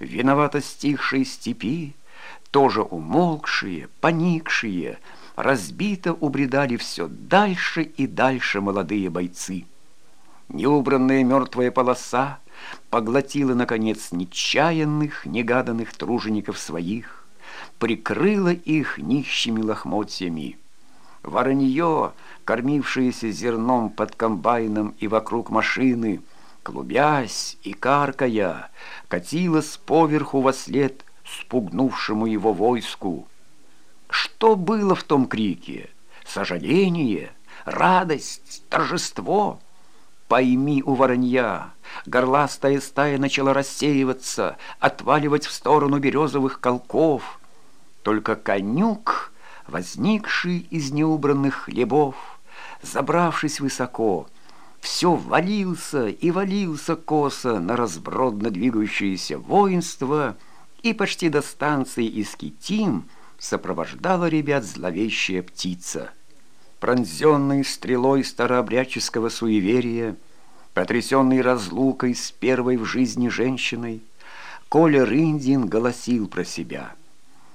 виновато стихшей степи, тоже умолкшие, поникшие, разбито убредали все дальше и дальше молодые бойцы. Неубранная мертвая полоса поглотила, наконец, нечаянных, негаданных тружеников своих, прикрыла их нищими лохмотьями. Воронье, кормившееся зерном под комбайном и вокруг машины, клубясь и каркая, катилось поверху во след спугнувшему его войску. Что было в том крике? Сожаление, радость, торжество? Пойми у воронья, горластая стая начала рассеиваться, отваливать в сторону березовых колков. Только конюк, возникший из неубранных хлебов, забравшись высоко, все валился и валился косо на разбродно двигающееся воинство, и почти до станции Искитим сопровождала ребят зловещая птица. Пронзенный стрелой старообрядческого суеверия, потрясенный разлукой с первой в жизни женщиной, Коля Рындин голосил про себя.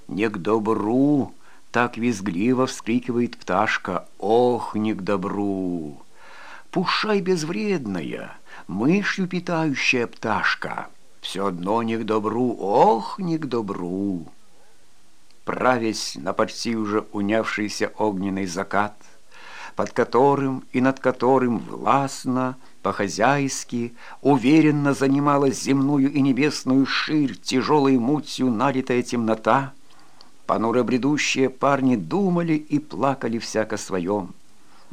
«Не к добру!» — так визгливо вскрикивает пташка. «Ох, не к добру!» Пушай безвредная, мышью питающая пташка, Все одно не к добру, ох, не к добру. Правясь на почти уже унявшийся огненный закат, Под которым и над которым властно, по-хозяйски, Уверенно занималась земную и небесную ширь Тяжелой мутью налитая темнота, Понуро бредущие парни думали и плакали всяко своем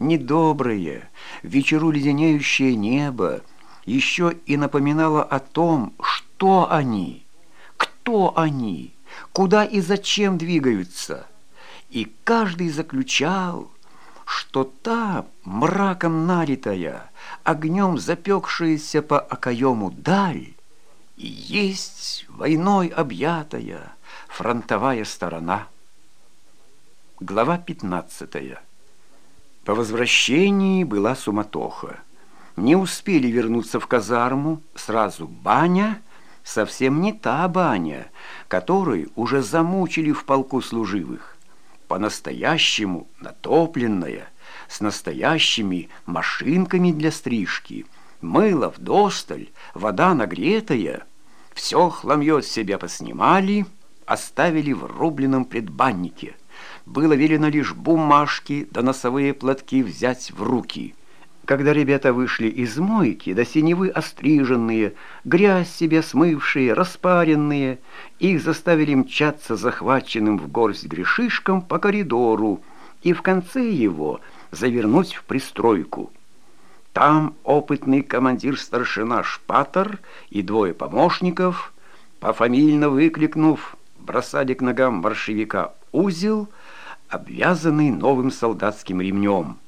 недоброе, вечеру леденеющее небо еще и напоминало о том, что они, кто они, куда и зачем двигаются. И каждый заключал, что та, мраком налитая, огнем запекшаяся по окоему даль, и есть войной объятая фронтовая сторона. Глава пятнадцатая. По возвращении была суматоха. Не успели вернуться в казарму, сразу баня, совсем не та баня, которой уже замучили в полку служивых. По-настоящему натопленная, с настоящими машинками для стрижки, мыло вдосталь, вода нагретая. Все хламье с себя поснимали, оставили в рубленном предбаннике было велено лишь бумажки да носовые платки взять в руки. Когда ребята вышли из мойки, до синевы остриженные, грязь себе смывшие, распаренные, их заставили мчаться захваченным в горсть грешишком по коридору и в конце его завернуть в пристройку. Там опытный командир-старшина Шпатор и двое помощников, пофамильно выкликнув, бросали к ногам борщевика узел — обвязанный новым солдатским ремнем.